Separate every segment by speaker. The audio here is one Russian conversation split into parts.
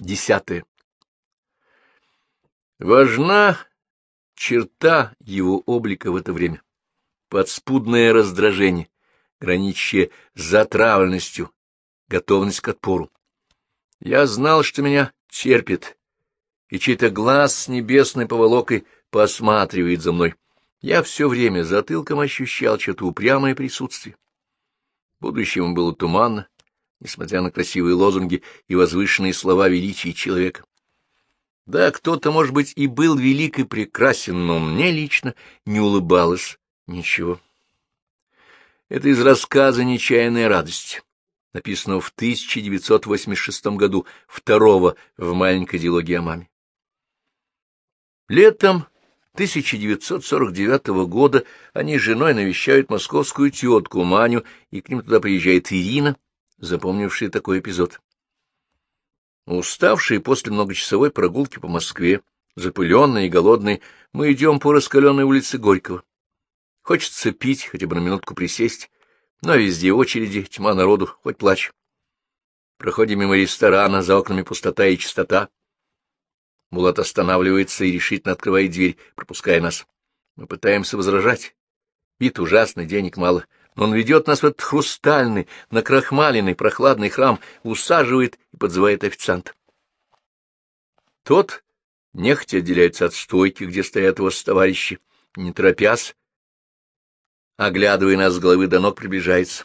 Speaker 1: Десятое. Важна черта его облика в это время. Подспудное раздражение, граничащее с затравленностью, готовность к отпору. Я знал, что меня терпит, и чей-то глаз с небесной поволокой посматривает за мной. Я все время затылком ощущал что-то упрямое присутствие. Будущему было туманно, несмотря на красивые лозунги и возвышенные слова величия человека. Да, кто-то, может быть, и был велик и прекрасен, но мне лично не улыбалось ничего. Это из рассказа «Нечаянная радость», написанного в 1986 году, второго в маленькой диалоге о маме. Летом 1949 года они с женой навещают московскую тетку Маню, и к ним туда приезжает Ирина, запомнившая такой эпизод. Уставшие после многочасовой прогулки по Москве, запыленные и голодные, мы идем по раскаленной улице Горького. Хочется пить, хотя бы на минутку присесть, но везде очереди, тьма народу, хоть плачь. Проходим мимо ресторана, за окнами пустота и чистота. Мулат останавливается и решительно открывает дверь, пропуская нас. Мы пытаемся возражать. Вид ужасный, денег мало он ведет нас в этот хрустальный, накрахмаленный, прохладный храм, усаживает и подзывает официанта. Тот нехотя отделяется от стойки, где стоят его товарищи, не торопясь, оглядывая нас с головы до ног, приближается.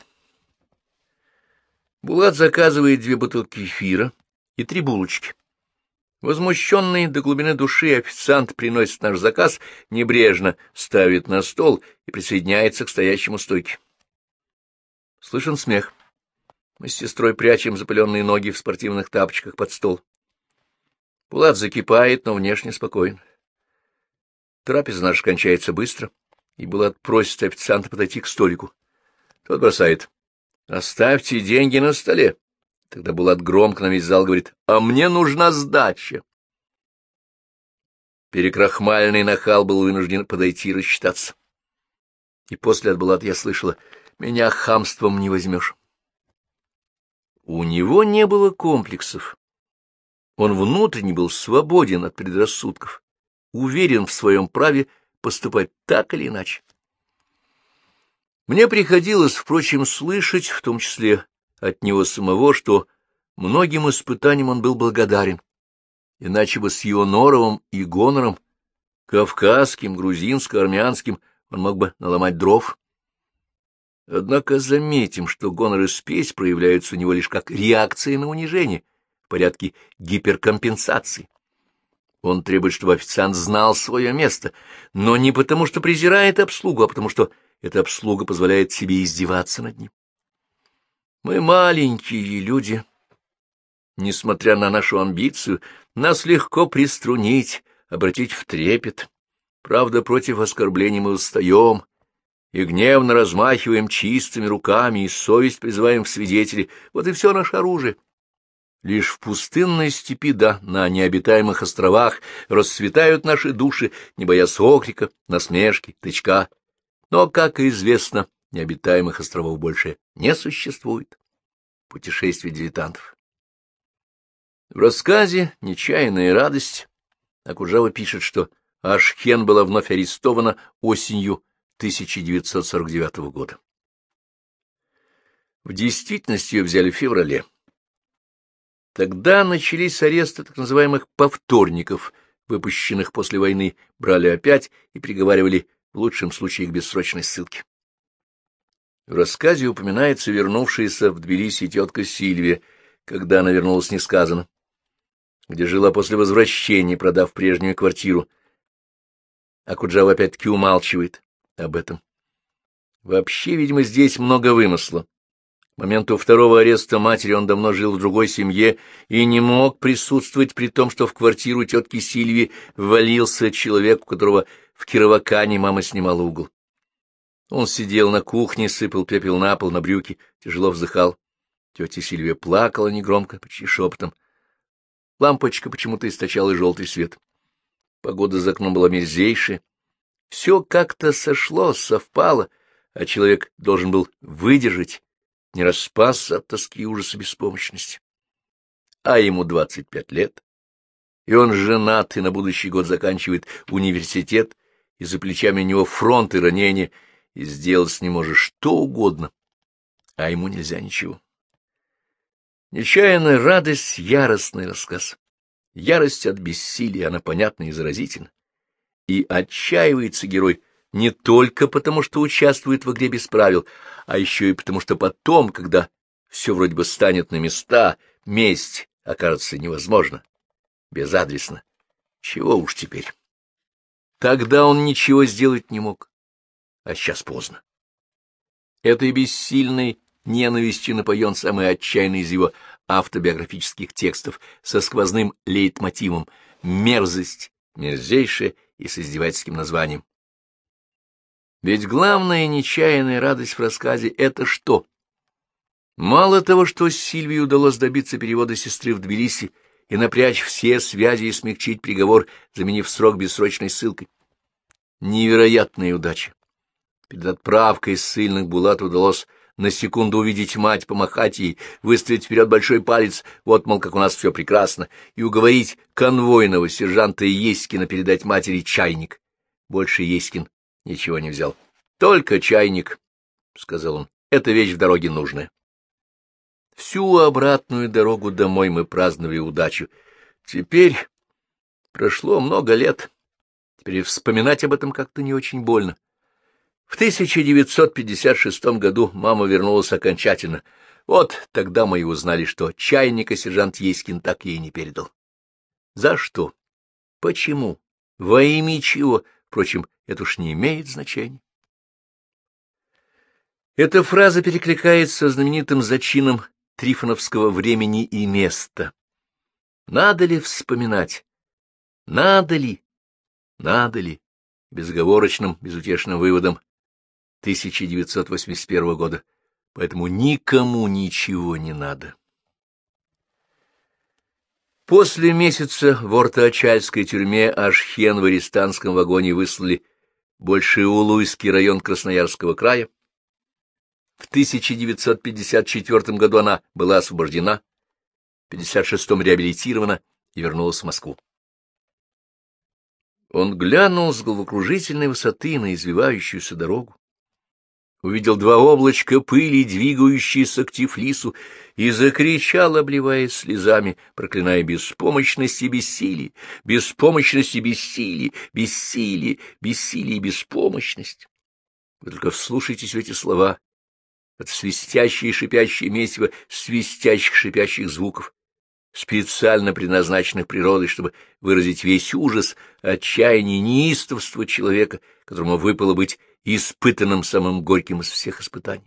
Speaker 1: Булат заказывает две бутылки эфира и три булочки. Возмущенный до глубины души официант приносит наш заказ, небрежно ставит на стол и присоединяется к стоящему стойке. Слышен смех. Мы с сестрой прячем запыленные ноги в спортивных тапочках под стол. Пулат закипает, но внешне спокоен. Трапеза наша кончается быстро, и Булат просит официанта подойти к столику. Тот бросает. «Оставьте деньги на столе». Тогда Булат громко на весь зал говорит. «А мне нужна сдача». Перекрахмальный нахал был вынужден подойти и рассчитаться. И после от Булата я слышала — меня хамством не возьмешь. У него не было комплексов. Он внутренне был свободен от предрассудков, уверен в своем праве поступать так или иначе. Мне приходилось, впрочем, слышать, в том числе от него самого, что многим испытаниям он был благодарен, иначе бы с его норовом и гонором, кавказским, грузинско-армянским, он мог бы наломать дров. Однако заметим, что гонор и спесь проявляются у него лишь как реакция на унижение, в порядке гиперкомпенсации. Он требует, чтобы официант знал свое место, но не потому, что презирает обслугу, а потому, что эта обслуга позволяет себе издеваться над ним. Мы маленькие люди. Несмотря на нашу амбицию, нас легко приструнить, обратить в трепет. Правда, против оскорблений мы устаем, и гневно размахиваем чистыми руками, и совесть призываем в свидетели. Вот и все наше оружие. Лишь в пустынной степи, да, на необитаемых островах расцветают наши души, не боясь окрика, насмешки, тычка. Но, как известно, необитаемых островов больше не существует. Путешествие дилетантов. В рассказе «Нечаянная радость» Акуджава пишет, что Ашхен была вновь арестована осенью 1949 года. В действительности ее взяли в феврале. Тогда начались аресты так называемых «повторников», выпущенных после войны, брали опять и приговаривали в лучшем случае к бессрочной ссылке. В рассказе упоминается вернувшаяся в Тбилиси тетка Сильвия, когда она вернулась не сказано, где жила после возвращения, продав прежнюю квартиру. А Куджава опять-таки умалчивает об этом. Вообще, видимо, здесь много вымысла. К моменту второго ареста матери он давно жил в другой семье и не мог присутствовать при том, что в квартиру тетки Сильвии валился человек, у которого в Кировакане мама снимала угол. Он сидел на кухне, сыпал пепел на пол, на брюки, тяжело вздыхал. Тетя Сильвия плакала негромко, почти шепотом. Лампочка почему-то источала желтый свет. Погода за окном была мерзейшая, все как-то сошло, совпало, а человек должен был выдержать, не распасться от тоски и ужаса беспомощности. а ему двадцать пять лет. И он женат, и на будущий год заканчивает университет, и за плечами у него фронт и ранения, и сделать с ним может что угодно, а ему нельзя ничего. Нечаянная радость — яростный рассказ. Ярость от бессилия, она понятна и заразительна. И отчаивается герой не только потому, что участвует в игре без правил, а еще и потому, что потом, когда все вроде бы станет на места, месть окажется невозможно, безадресно. Чего уж теперь? Тогда он ничего сделать не мог, а сейчас поздно. Этой бессильной ненавистью напоен самый отчаянный из его автобиографических текстов со сквозным лейтмотивом «Мерзость», мерзейшая и с издевательским названием. Ведь главная нечаянная радость в рассказе — это что? Мало того, что Сильвии удалось добиться перевода сестры в Тбилиси и напрячь все связи и смягчить приговор, заменив срок бессрочной ссылкой. Невероятная удача. Перед отправкой ссыльных Булат удалось на секунду увидеть мать, помахать ей, выставить вперед большой палец, вот, мол, как у нас все прекрасно, и уговорить конвойного сержанта Еськина передать матери чайник. Больше Еськин ничего не взял. — Только чайник, — сказал он, — это вещь в дороге нужная. Всю обратную дорогу домой мы праздновали удачу. Теперь прошло много лет. Теперь вспоминать об этом как-то не очень больно. В 1956 году мама вернулась окончательно. Вот тогда мы и узнали, что чайника сержант Еськин так ей не передал. За что? Почему? Во имя чего? Впрочем, это уж не имеет значения. Эта фраза перекликается знаменитым зачином трифоновского времени и места. Надо ли вспоминать? Надо ли? Надо ли? Безоговорочным, безутешным выводом 1981 года. Поэтому никому ничего не надо. После месяца в Ортоочальской тюрьме Ашхен в арестанском вагоне выслали больше Улуйский район Красноярского края, в 1954 году она была освобождена, в 1956 реабилитирована и вернулась в Москву. Он глянул с головокружительной высоты на извивающуюся дорогу, увидел два облачка пыли, двигающиеся к Тифлису, и закричал, обливаясь слезами, проклиная беспомощность и бессилие, беспомощность и бессилие, бессилие, бессилие и беспомощность. Вы только вслушайтесь в эти слова, это свистящее и шипящее месиво свистящих шипящих звуков, специально предназначенных природой, чтобы выразить весь ужас, отчаяние, неистовство человека, которому выпало быть испытанным самым горьким из всех испытаний.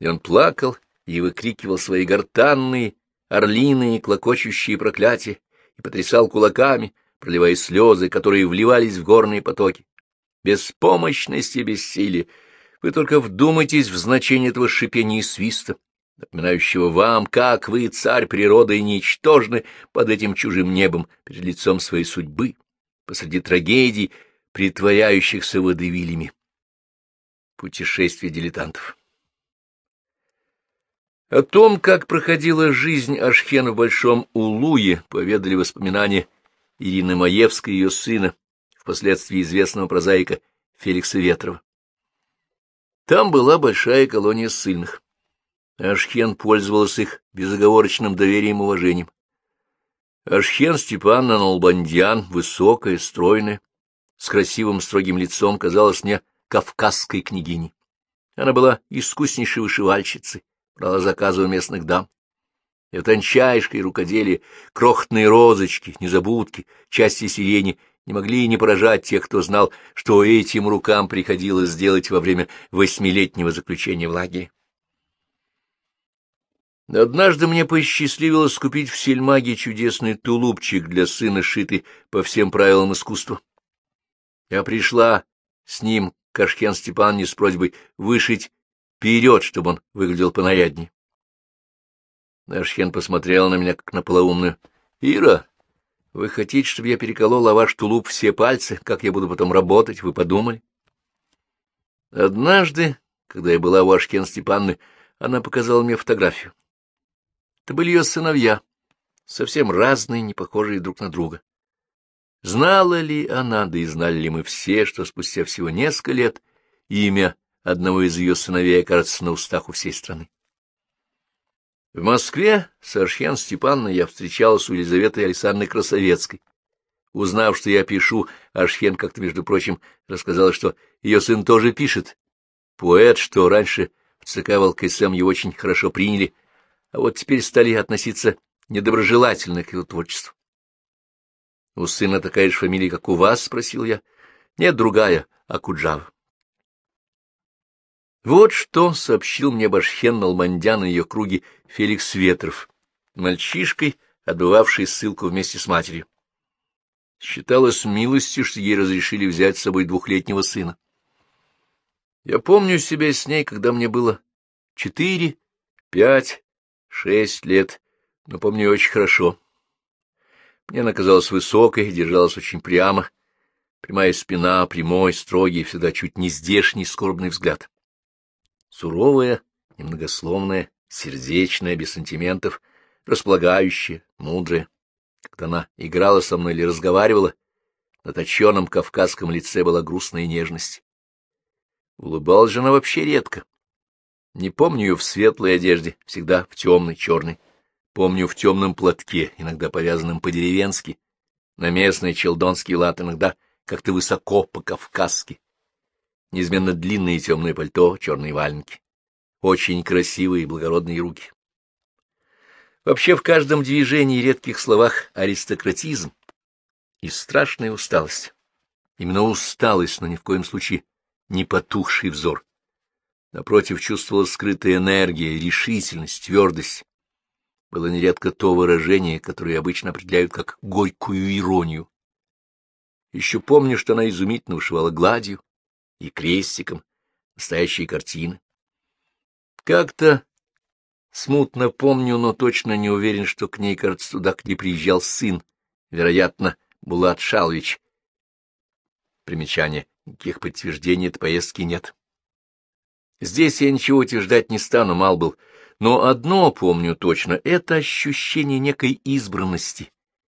Speaker 1: И он плакал и выкрикивал свои гортанные, орлиные, клокочущие проклятия и потрясал кулаками, проливая слезы, которые вливались в горные потоки. Беспомощность и бессилие — вы только вдумайтесь в значение этого шипения и свиста, напоминающего вам, как вы, царь природы, ничтожны под этим чужим небом, перед лицом своей судьбы, посреди трагедий, притворяющихся водевилями. Путешествие дилетантов. О том, как проходила жизнь Ашхена в Большом Улуе, поведали воспоминания Ирины Маевской и ее сына, впоследствии известного прозаика Феликса Ветрова. Там была большая колония ссыльных. Ашхен пользовался их безоговорочным доверием и уважением. Ашхен Степановна Налбандьян, высокая, стройная, с красивым строгим лицом, казалась мне кавказской княгиней. Она была искуснейшей вышивальщицей, брала заказы у местных дам. И тончайшее рукоделие, крохотные розочки, незабудки, части сирени не могли не поражать тех, кто знал, что этим рукам приходилось сделать во время восьмилетнего заключения в лагере. Однажды мне посчастливилось купить в сельмаге чудесный тулупчик для сына, шитый по всем правилам искусства. Я пришла с ним к Ашхен Степановне с просьбой вышить вперед, чтобы он выглядел понаряднее. Ашхен посмотрел на меня, как на полоумную. — Ира, вы хотите, чтобы я переколола ваш тулуп все пальцы? Как я буду потом работать, вы подумали? Однажды, когда я была у Ашкен Степанны, она показала мне фотографию. Это были ее сыновья, совсем разные, не похожие друг на друга. Знала ли она, да и знали ли мы все, что спустя всего несколько лет имя одного из ее сыновей окажется на устах у всей страны? В Москве с Архен Степановной я встречалась у Елизаветы Александровны Красовецкой. Узнав, что я пишу, Архен как-то, между прочим, рассказала, что ее сын тоже пишет. Поэт, что раньше в ЦК ВЛКСМ его очень хорошо приняли, а вот теперь стали относиться недоброжелательно к его творчеству. — У сына такая же фамилия, как у вас? — спросил я. — Нет, другая, Акуджава. Вот что сообщил мне Башхен Налмандян и ее круги Феликс Ветров, мальчишкой, отбывавший ссылку вместе с матерью. Считалось милостью, что ей разрешили взять с собой двухлетнего сына. Я помню себя с ней, когда мне было четыре, пять, шесть лет, но помню очень хорошо. Мне она казалась высокой, держалась очень прямо, прямая спина, прямой, строгий, всегда чуть не здешний, скорбный взгляд. Суровая, немногословная, сердечная, без сантиментов, располагающая, мудрая. Когда она играла со мной или разговаривала, на точенном кавказском лице была грустная нежность. Улыбалась же она вообще редко. Не помню ее в светлой одежде, всегда в темной, черной. Помню в темном платке, иногда повязанном по-деревенски, на местный челдонский лад, иногда как-то высоко по-кавказски. Неизменно длинное темное пальто, черные валенки. Очень красивые и благородные руки. Вообще в каждом движении и редких словах аристократизм и страшная усталость. Именно усталость, но ни в коем случае не потухший взор. Напротив, чувствовалась скрытая энергия, решительность, твердость. Было нередко то выражение, которое обычно определяют как горькую иронию. Еще помню, что она изумительно вышивала гладью и крестиком настоящие картины. Как-то смутно помню, но точно не уверен, что к ней, кажется, туда, где приезжал сын, вероятно, Булат Шалвич. Примечание. Никаких подтверждений этой поездки нет. Здесь я ничего утверждать не стану, мал был. Но одно помню точно — это ощущение некой избранности,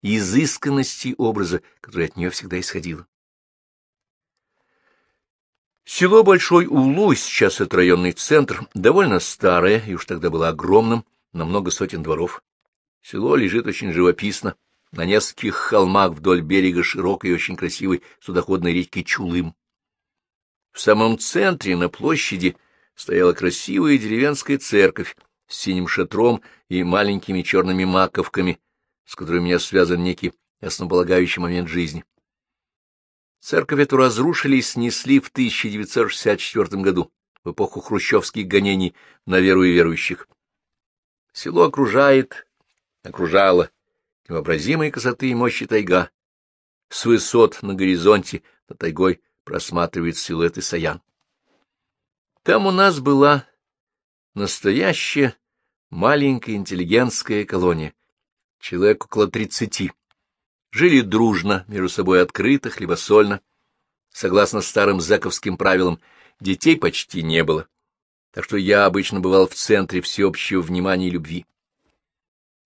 Speaker 1: изысканности образа, которое от нее всегда исходило. Село Большой Улу, сейчас это районный центр, довольно старое, и уж тогда было огромным, на много сотен дворов. Село лежит очень живописно, на нескольких холмах вдоль берега широкой и очень красивой судоходной речки Чулым. В самом центре, на площади, стояла красивая деревенская церковь с синим шатром и маленькими черными маковками, с которыми меня связан некий основополагающий момент жизни. Церковь эту разрушили и снесли в 1964 году, в эпоху хрущевских гонений на веру и верующих. Село окружает, окружало невообразимой красоты и мощи тайга. С высот на горизонте над тайгой просматривает силуэты саян. Там у нас была настоящая маленькая интеллигентская колония, человек около тридцати. Жили дружно, между собой открыто, хлебосольно. Согласно старым зэковским правилам, детей почти не было, так что я обычно бывал в центре всеобщего внимания и любви.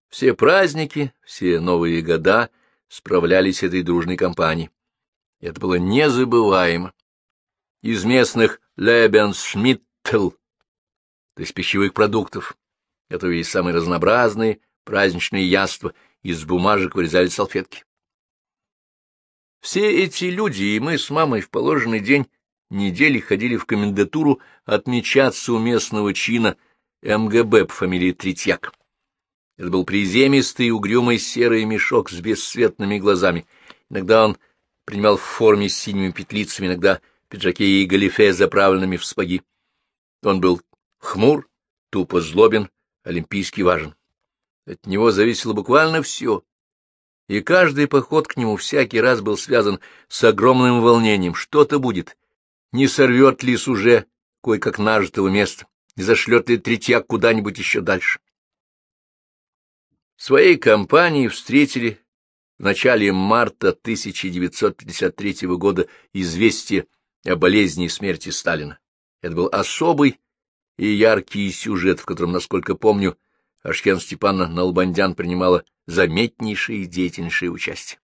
Speaker 1: Все праздники, все новые года справлялись этой дружной компанией. Это было незабываемо. Из местных Лебеншмиттл, есть пищевых продуктов. Готовились самые разнообразные праздничные яства, из бумажек вырезали салфетки. Все эти люди и мы с мамой в положенный день недели ходили в комендатуру отмечаться у местного чина МГБ по фамилии Третьяк. Это был приземистый угрюмый серый мешок с бесцветными глазами. Иногда он принимал в форме с синими петлицами, иногда пиджаке и галифе, заправленными в спаги. Он был хмур, тупо злобен, олимпийский важен. От него зависело буквально все. И каждый поход к нему всякий раз был связан с огромным волнением. Что-то будет. Не сорвет ли с уже кое-как нажитого места, не зашлет ли третьяк куда-нибудь еще дальше. Своей компании встретили в начале марта 1953 года известие о болезни и смерти Сталина. Это был особый и яркий сюжет, в котором, насколько помню, Ашкен Степановна Налбандян принимала заметнейшее и деятельнейшее участие.